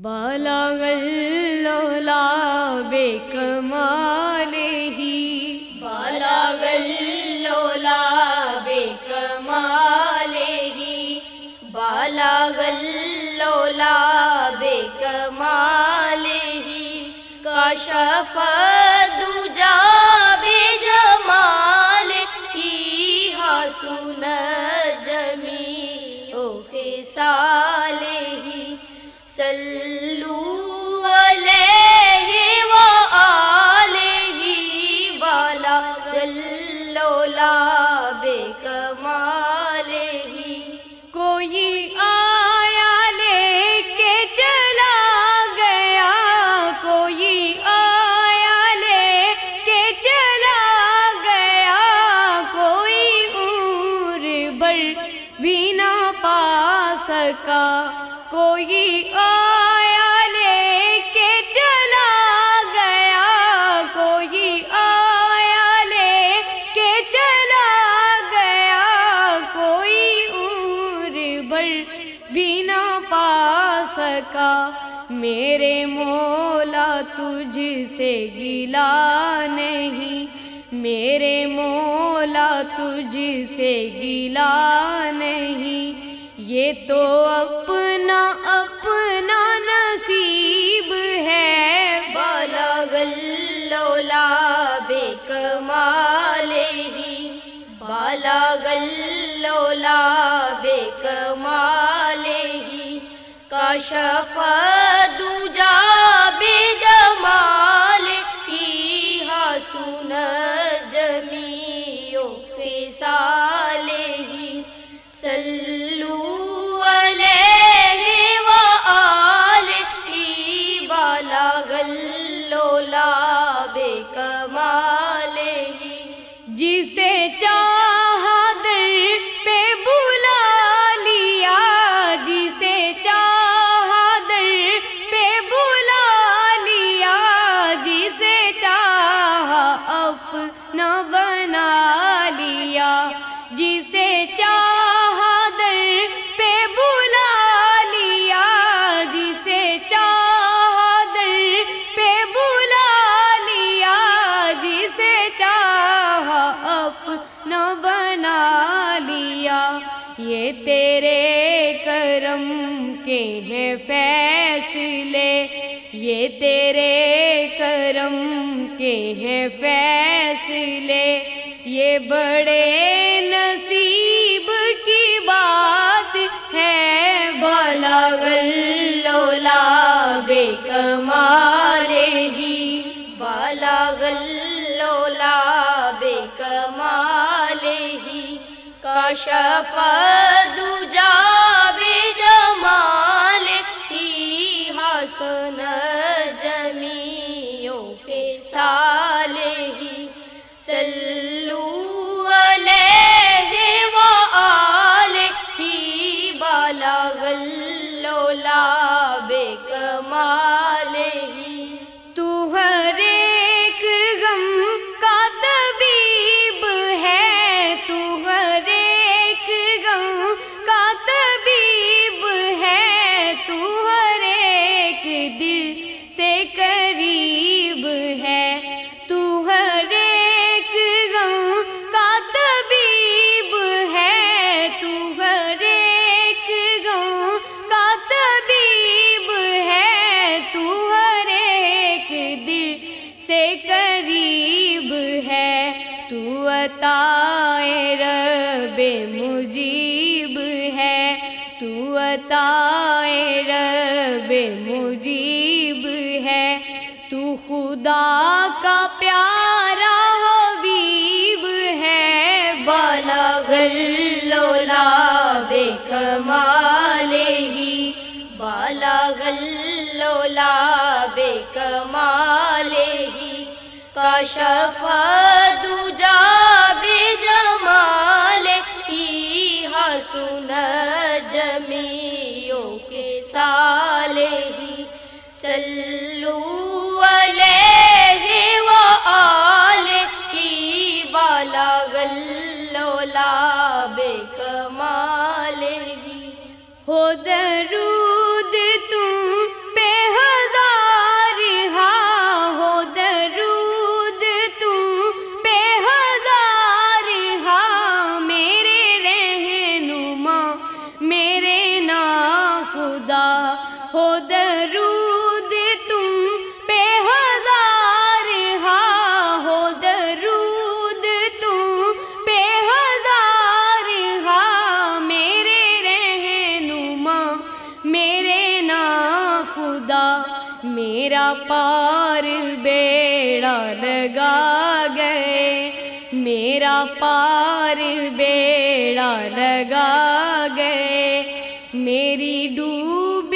بالاغلولا بے کمال ہی۔ بالاغلولا بے کمال ہی۔ بالاغلولا بے کمال ہی۔ کشف دوجا بے جمال ہی۔ حسن جمی او خسال ہی۔ صلو بھی نہ پا سکا کوئی آیا لے کے چلا گیا کوئی آیا لے کے چلا گیا کوئی عمر بھر بھی نہ پا سکا میرے مولا تجھ سے گلا نہیں میرے مولا تجھ سے گلا نہیں، یہ تو اپنا اپنا نصیب ہے۔ بالاغلولا بے کمال ہی۔ بالاغلولا بے کمال ہی۔ کشف دوجا خسال صلو علیہ وآلہ بالاغلولا بے کمال ہی۔ جسے چاہا بنا لیا۔ یہ تیرے کرم کے ہیں فیصلے۔ یہ تیرے کرم کے ہیں فیصلے۔ یہ بڑے نصیب کی بات ہے۔ بالاغلولا بے کمال ہی۔ بالاغلولا کشف دوجا سے قریب ہے، تو ہر ایک غم کا طبیب ہے۔ تو ہر ایک غم کا طبیب ہے۔ تو ہر ایک دل سے قریب ہے۔ تو عطائے رب مجیب ہے۔ تو عطائے رب مجیب بالاغلولا بے کمال ہی۔ بالاغلولا بے کمال ہی۔ کشف دوجا بے جمال ہی۔ حسن جمیو کے سال ہی۔ صلو بے کمال ہی ہو درو میرا پار بیڑا لگا گئے۔ میرا پار بیڑا لگا گئے۔ میری ڈوب